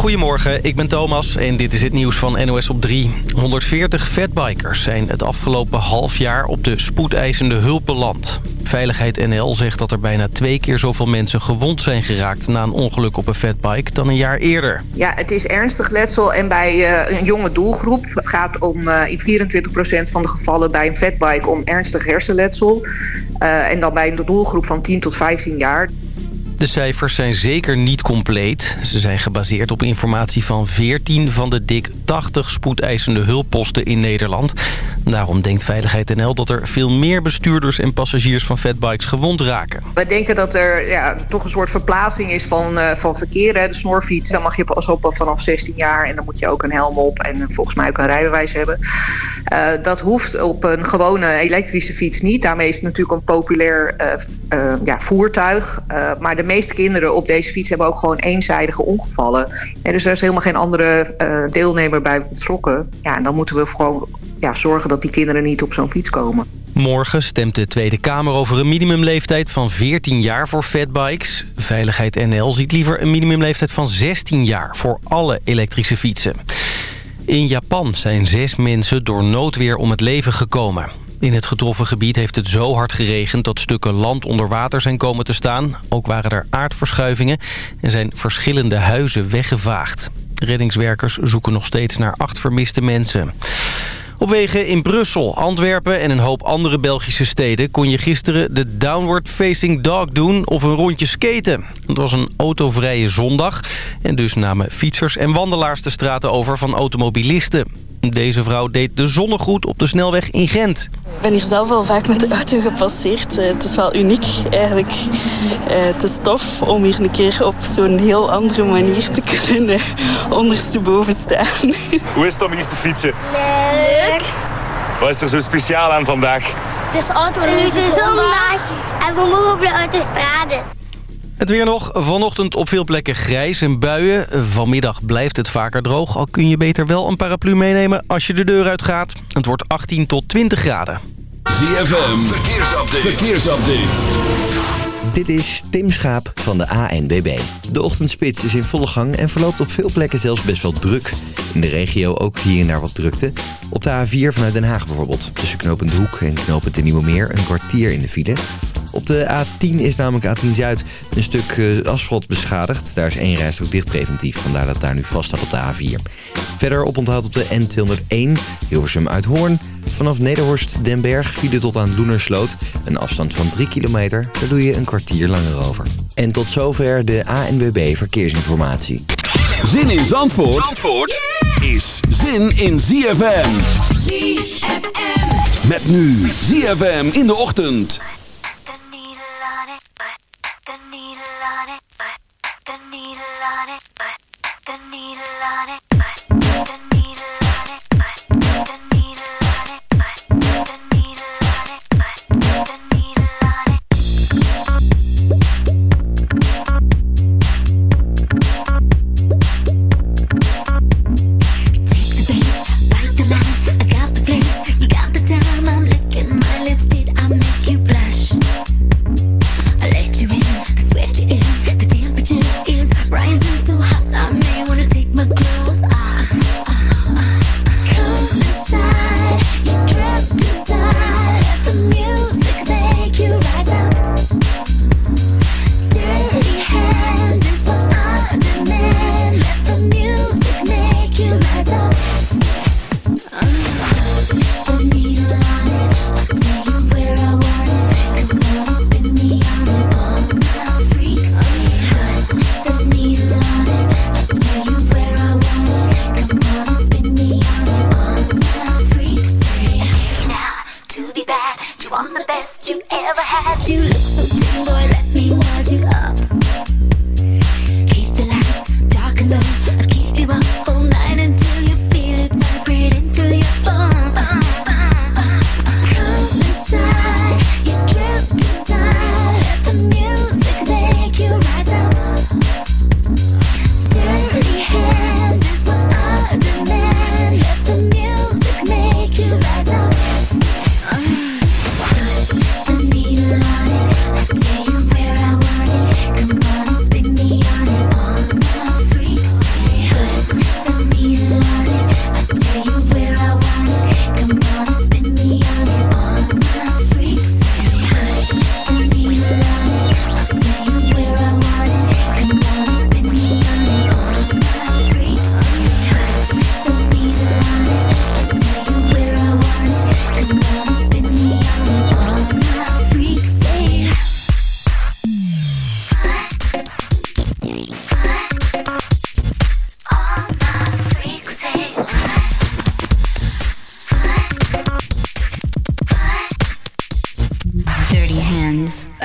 Goedemorgen, ik ben Thomas en dit is het nieuws van NOS op 3. 140 fatbikers zijn het afgelopen half jaar op de spoedeisende hulp beland. Veiligheid NL zegt dat er bijna twee keer zoveel mensen gewond zijn geraakt... na een ongeluk op een fatbike dan een jaar eerder. Ja, het is ernstig letsel en bij uh, een jonge doelgroep. Het gaat om uh, in 24% van de gevallen bij een fatbike om ernstig hersenletsel. Uh, en dan bij een doelgroep van 10 tot 15 jaar. De cijfers zijn zeker niet compleet. Ze zijn gebaseerd op informatie van 14 van de dik 80 spoedeisende hulpposten in Nederland. Daarom denkt Veiligheid NL dat er veel meer bestuurders en passagiers van fatbikes gewond raken. Wij denken dat er ja, toch een soort verplaatsing is van, uh, van verkeer. Hè. De snorfiets, dan mag je pas op vanaf 16 jaar en dan moet je ook een helm op en volgens mij ook een rijbewijs hebben. Dat hoeft op een gewone elektrische fiets niet. Daarmee is het natuurlijk een populair ja, voertuig. maar de meeste kinderen op deze fiets hebben ook gewoon eenzijdige ongevallen. En dus er is helemaal geen andere uh, deelnemer bij betrokken. Ja, en dan moeten we gewoon ja, zorgen dat die kinderen niet op zo'n fiets komen. Morgen stemt de Tweede Kamer over een minimumleeftijd van 14 jaar voor fatbikes. Veiligheid NL ziet liever een minimumleeftijd van 16 jaar voor alle elektrische fietsen. In Japan zijn zes mensen door noodweer om het leven gekomen. In het getroffen gebied heeft het zo hard geregend dat stukken land onder water zijn komen te staan. Ook waren er aardverschuivingen en zijn verschillende huizen weggevaagd. Reddingswerkers zoeken nog steeds naar acht vermiste mensen. Op wegen in Brussel, Antwerpen en een hoop andere Belgische steden... kon je gisteren de Downward Facing Dog doen of een rondje skaten. Het was een autovrije zondag en dus namen fietsers en wandelaars de straten over van automobilisten. Deze vrouw deed de zonnegroet op de snelweg in Gent. Ik ben hier zelf wel vaak met de auto gepasseerd. Het is wel uniek eigenlijk. Het is tof om hier een keer op zo'n heel andere manier te kunnen ondersteboven staan. Hoe is het om hier te fietsen? Leuk. Wat is er zo speciaal aan vandaag? Het is autoloze zondag en we mogen op de autostrade. Het weer nog. Vanochtend op veel plekken grijs en buien. Vanmiddag blijft het vaker droog. Al kun je beter wel een paraplu meenemen als je de deur uitgaat. Het wordt 18 tot 20 graden. ZFM. Verkeersupdate. Verkeersupdate. Dit is Tim Schaap van de ANBB. De ochtendspits is in volle gang en verloopt op veel plekken zelfs best wel druk. In de regio ook hier en daar wat drukte. Op de A4 vanuit Den Haag bijvoorbeeld. Tussen knooppunt Hoek en knooppunt de Nieuwe Meer een kwartier in de file. Op de A10 is namelijk A10 Zuid een stuk uh, asfalt beschadigd. Daar is één rijstrook dicht preventief, vandaar dat daar nu vast staat op de A4. Verder oponthoud op de N201, Hilversum uit Hoorn. Vanaf Nederhorst Den Berg file tot aan Loenersloot. Een afstand van 3 kilometer, daar doe je een kwartier langer over. En tot zover de ANWB Verkeersinformatie. Zin in Zandvoort, Zandvoort is zin in ZFM. ZFM. Met nu ZFM in de ochtend. the needle on it, but the needle on it, but the needle on it, but the needle on it, but the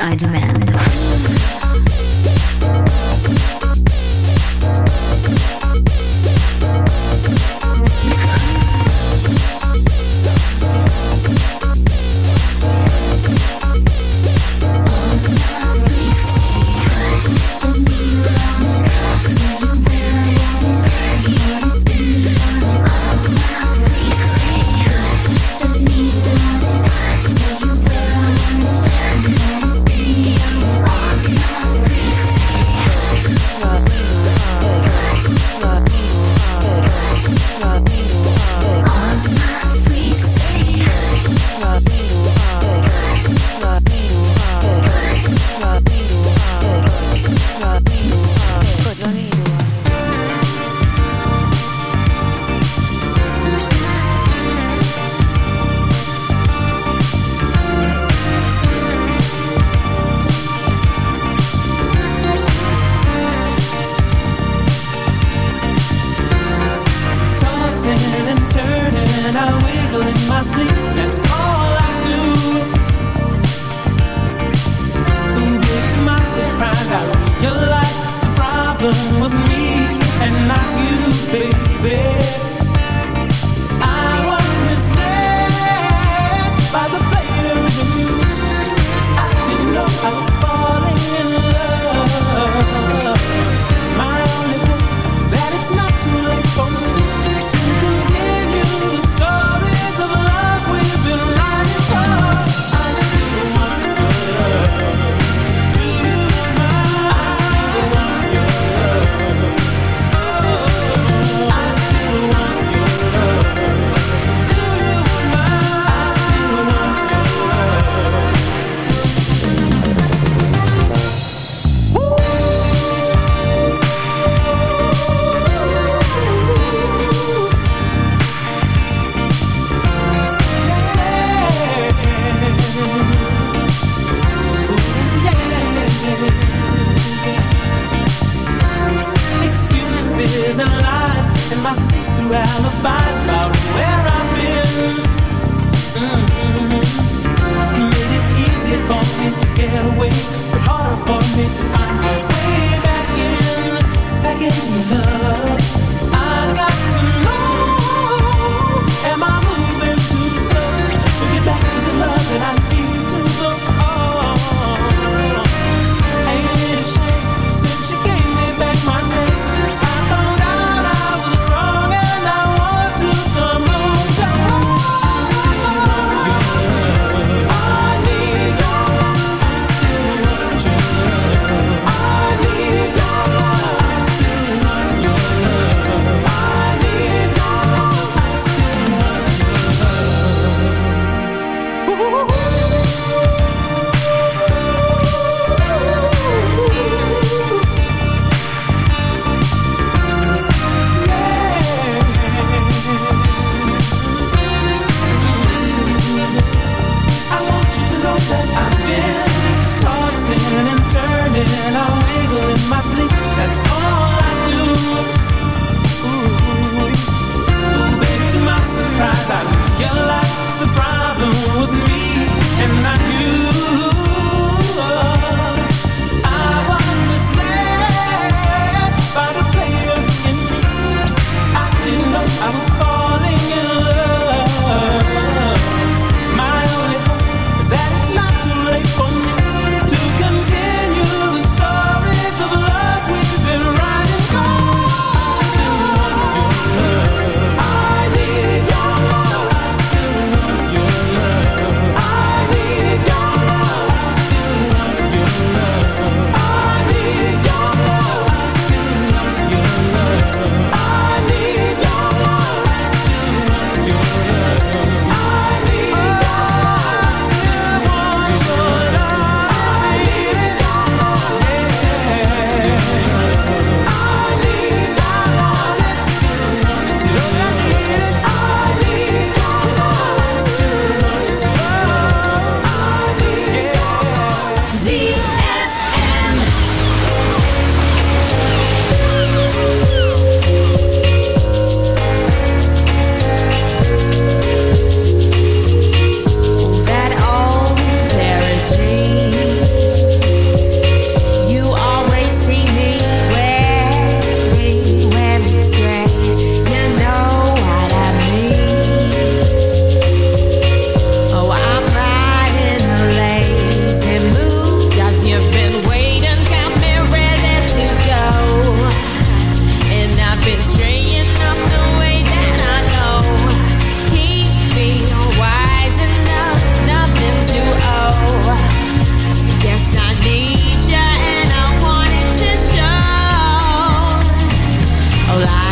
I demand.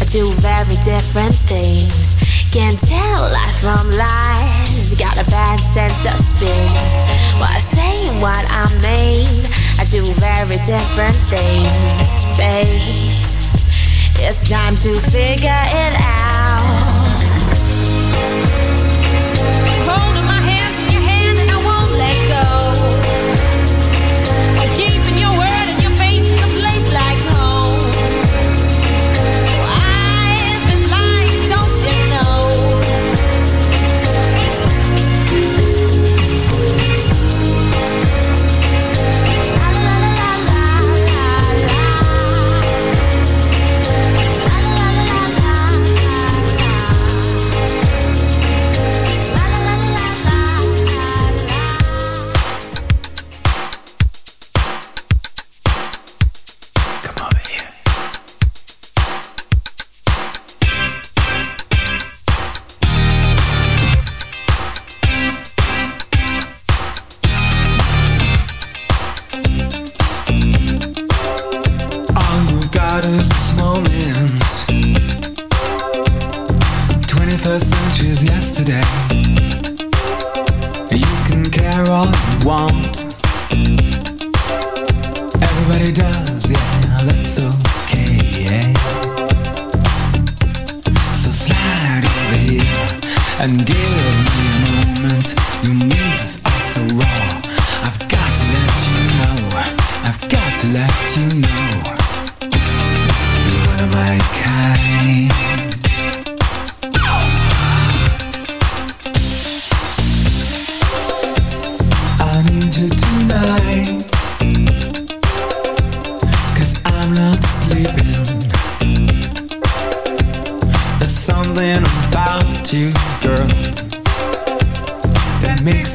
i do very different things. Can't tell lies from lies. Got a bad sense of spins. While well, saying what I mean, I do very different things, babe. It's time to figure it out.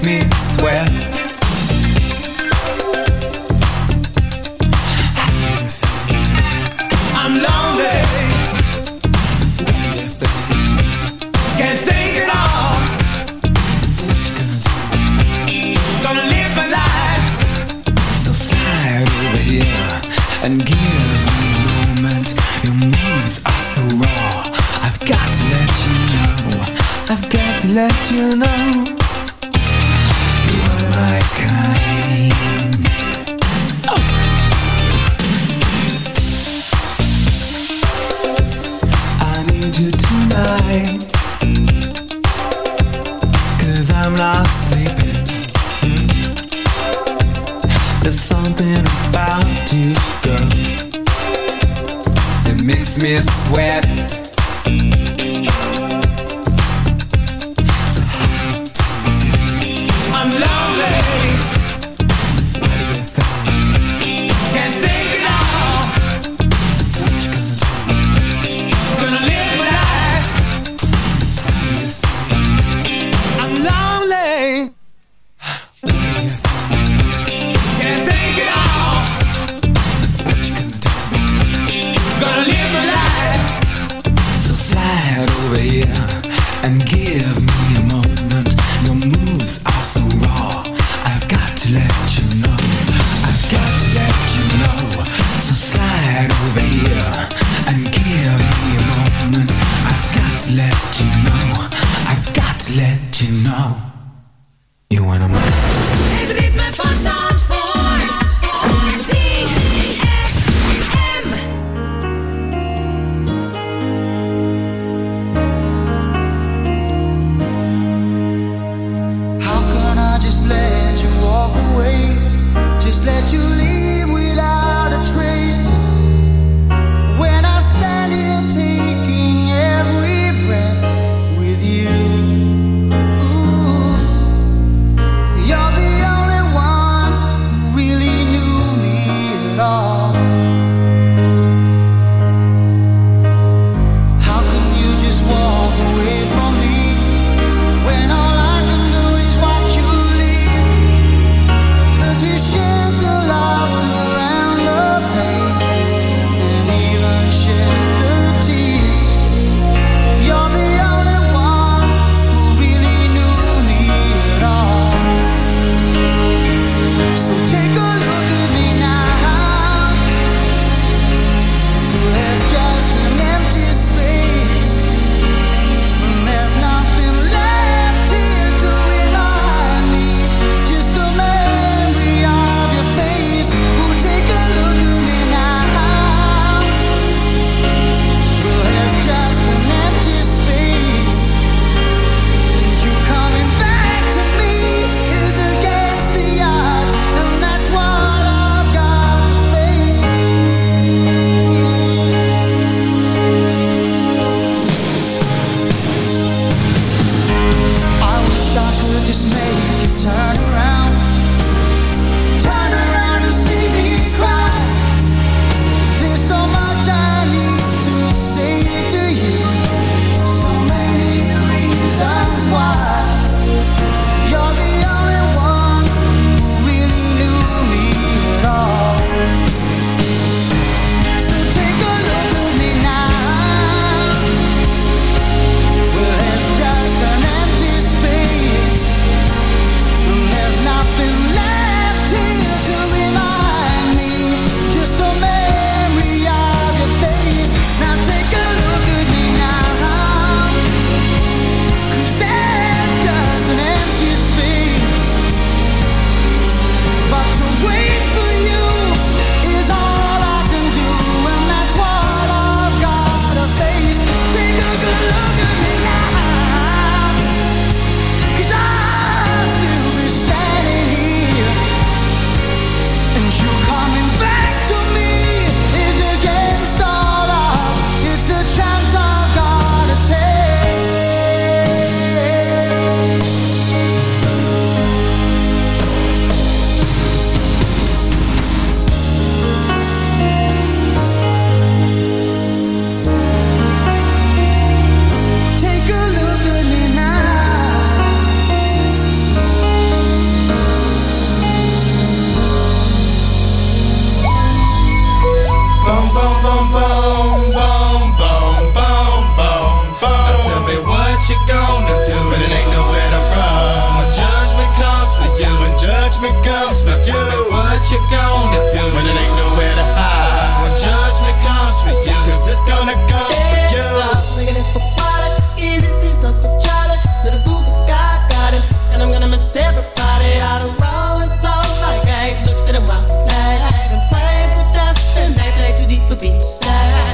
me sweat.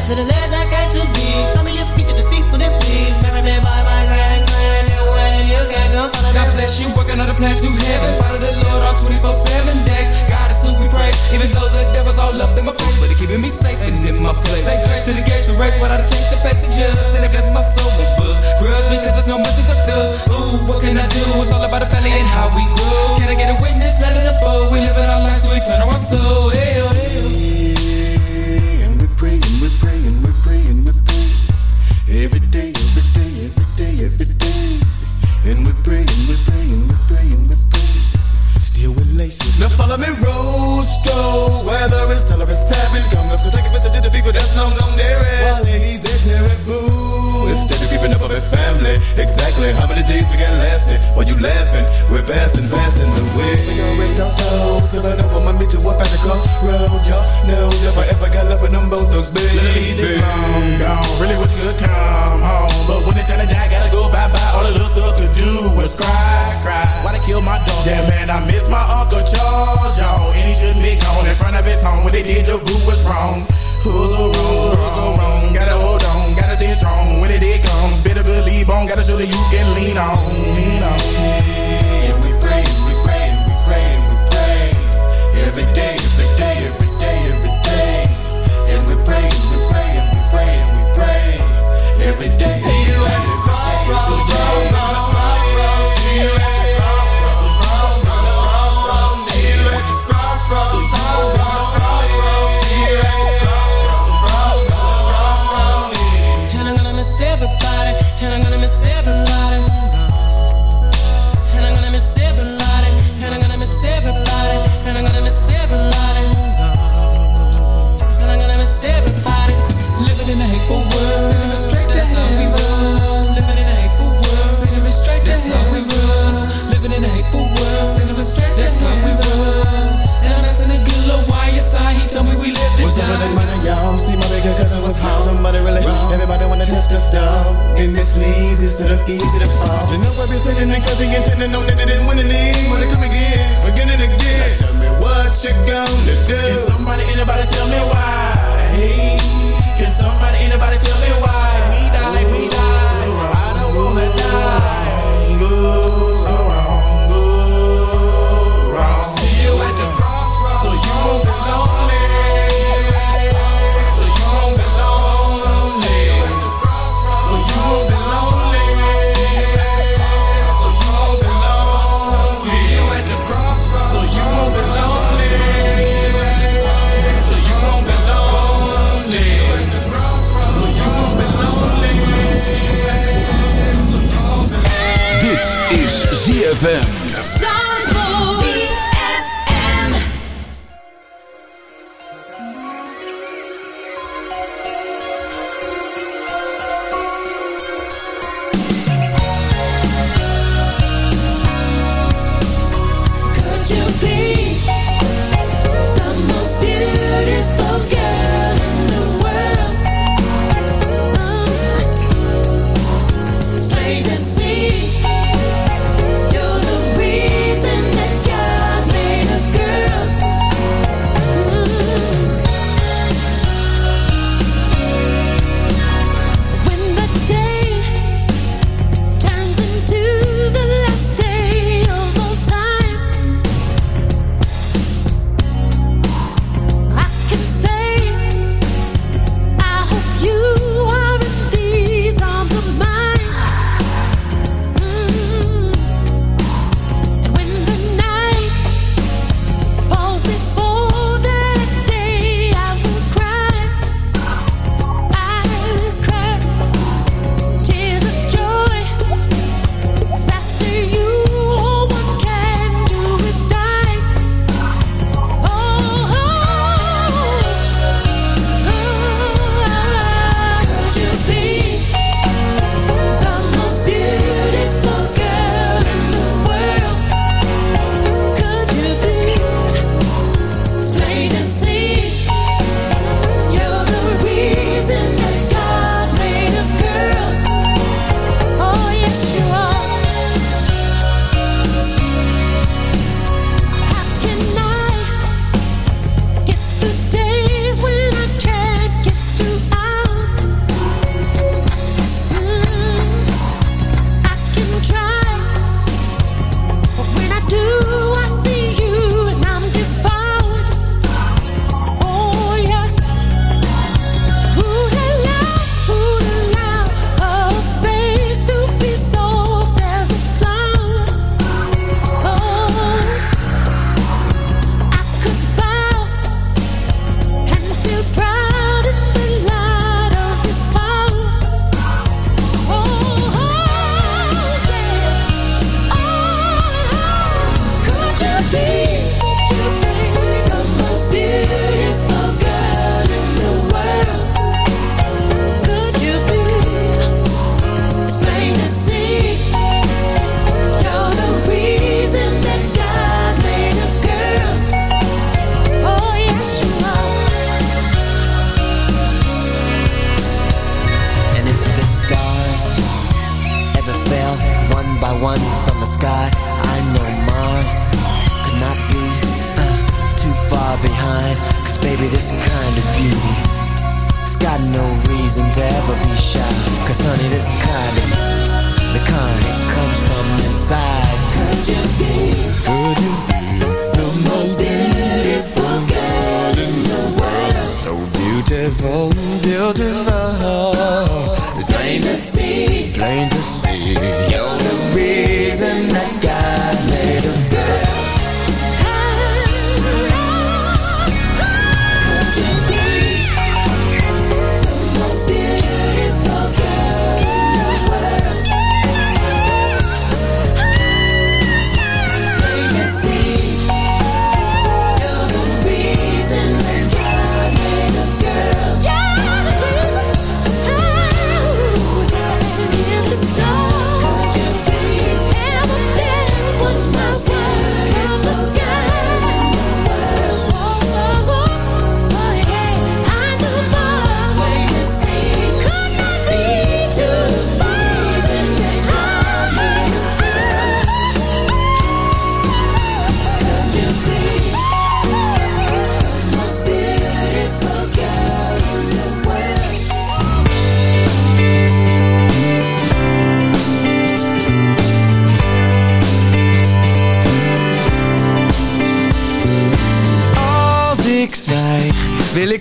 little less I got to be. Tell me your piece of the seats, but then please marry me by my grand grand. You can't come God bless you, working on the plan to heaven. Follow the Lord all 24 7 days. God is who we praise. Even though the devil's all up in my face, but he keeping me safe and in my place. Say grace to the gates we race, but I change the face of judge. And it blesses my soul with books. Grudge because there's no mercy for thugs. Ooh, what can I do? It's all about the family and how we grow.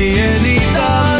zie je niet aan.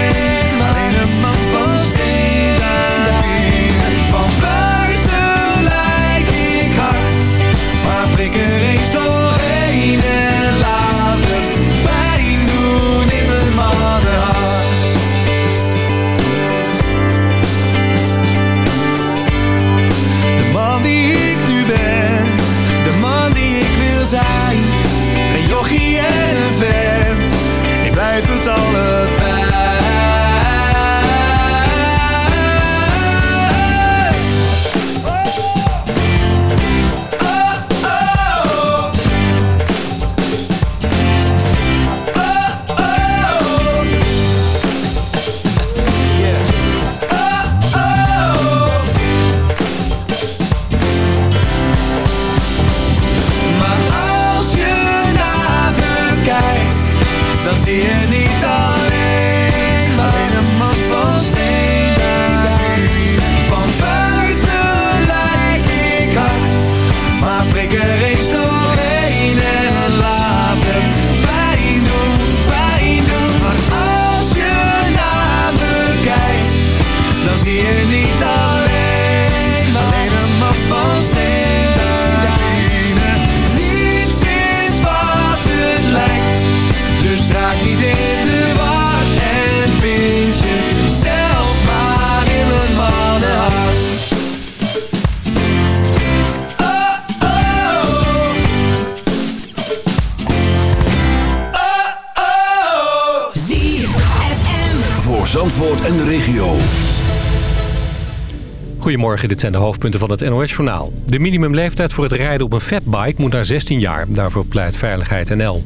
Dit zijn de hoofdpunten van het NOS-journaal. De minimumleeftijd voor het rijden op een fatbike moet naar 16 jaar. Daarvoor pleit Veiligheid NL.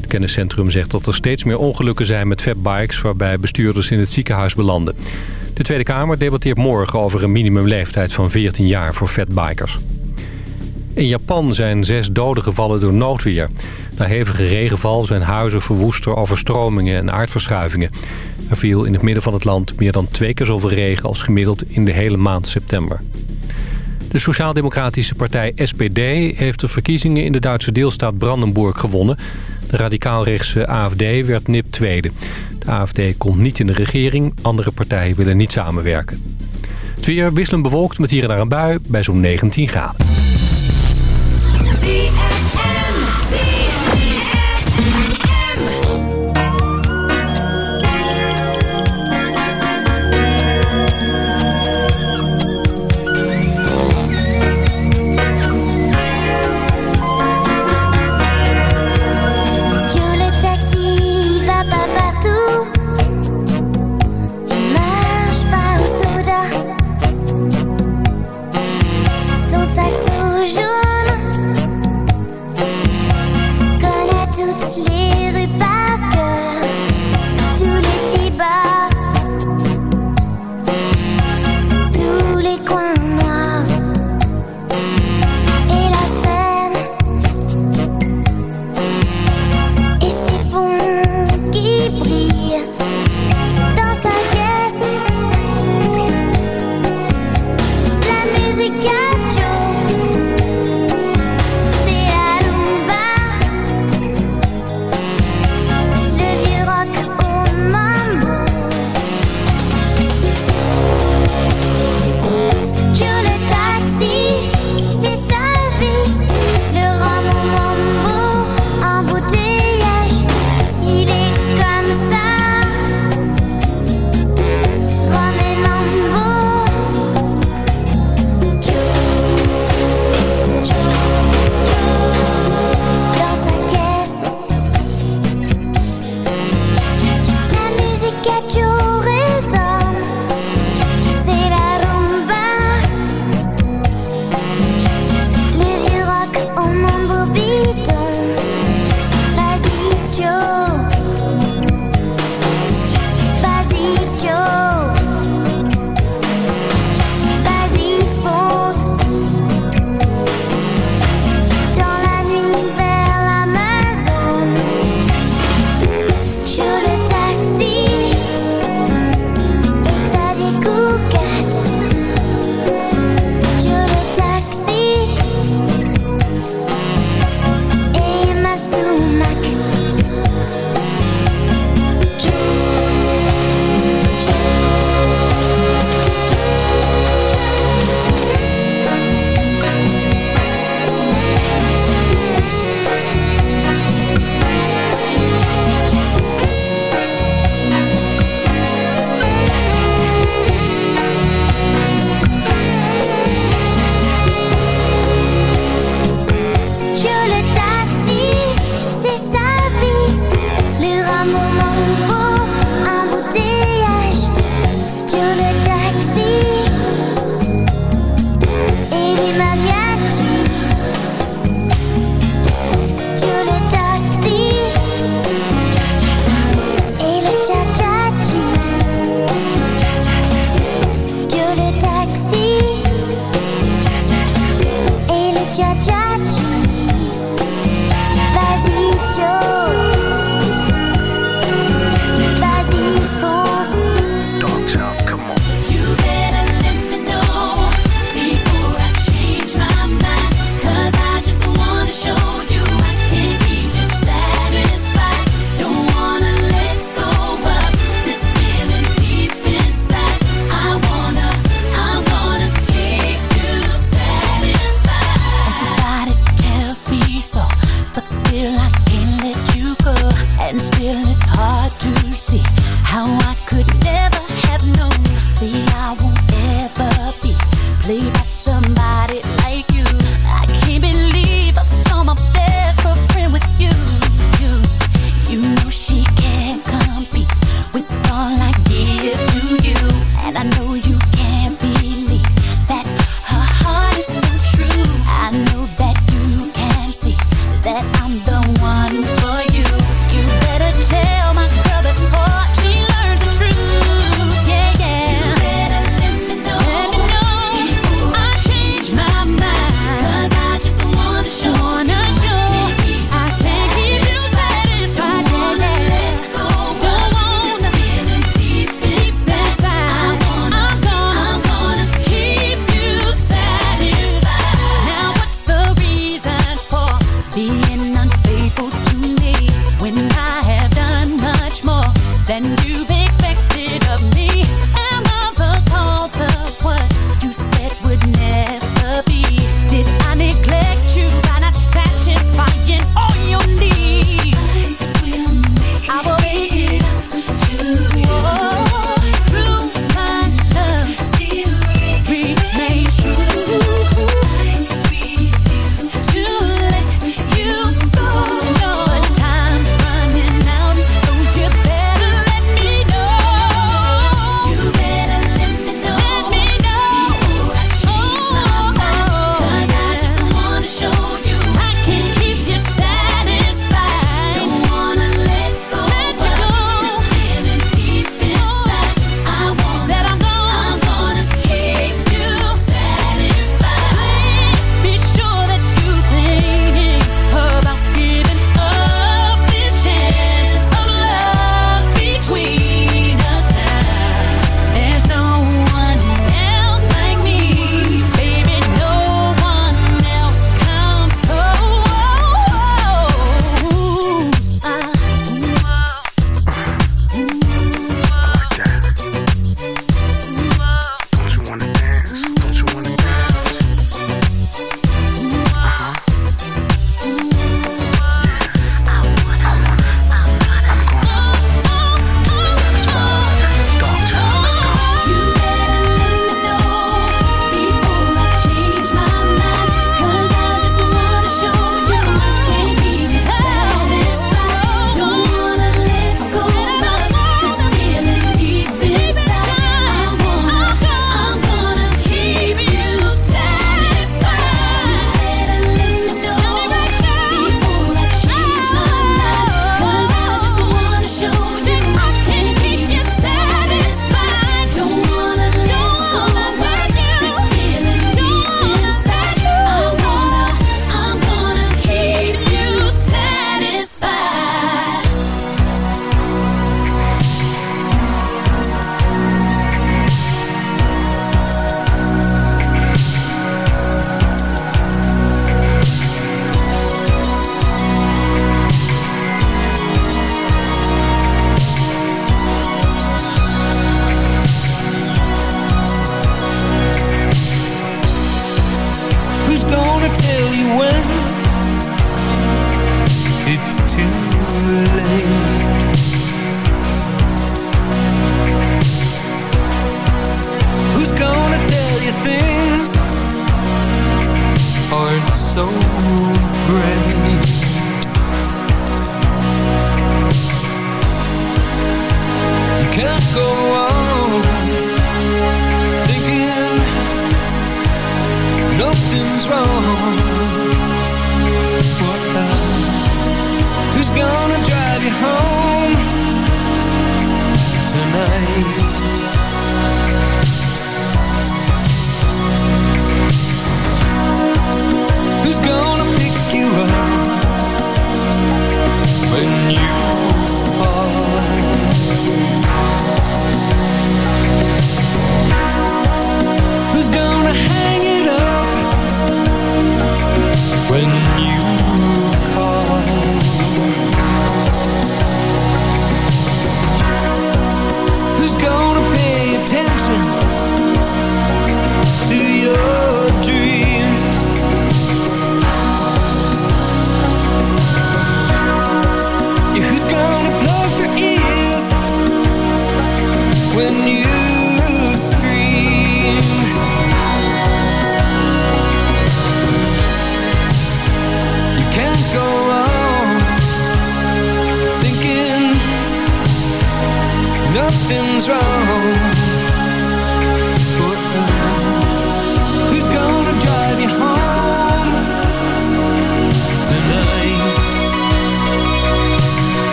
Het kenniscentrum zegt dat er steeds meer ongelukken zijn met fatbikes... waarbij bestuurders in het ziekenhuis belanden. De Tweede Kamer debatteert morgen over een minimumleeftijd van 14 jaar voor fatbikers. In Japan zijn zes doden gevallen door noodweer. Na hevige regenval zijn huizen verwoest door overstromingen en aardverschuivingen. Er viel in het midden van het land meer dan twee keer zoveel regen als gemiddeld in de hele maand september. De Sociaal-Democratische partij SPD heeft de verkiezingen in de Duitse deelstaat Brandenburg gewonnen. De radicaalrechtse AFD werd nip tweede. De AFD komt niet in de regering, andere partijen willen niet samenwerken. Het weer wisselend bewolkt met hier en daar een bui bij zo'n 19 graden.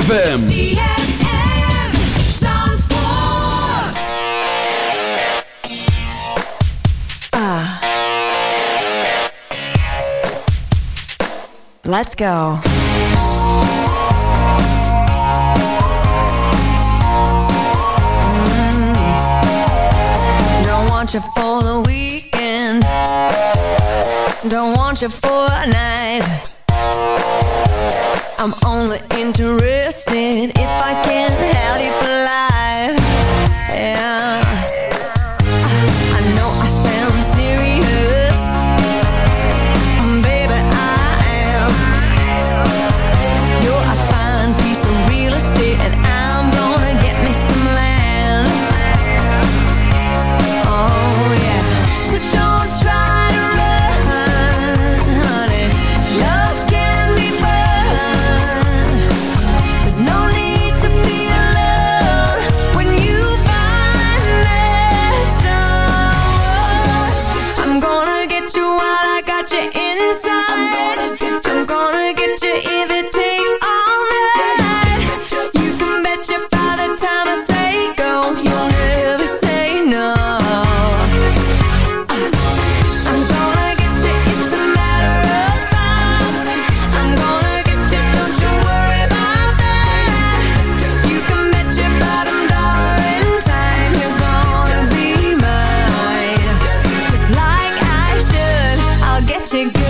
ZFM. Ah. Let's go. Mm. Don't want you for the weekend Don't want you for a night I'm only interested if I can. have you to go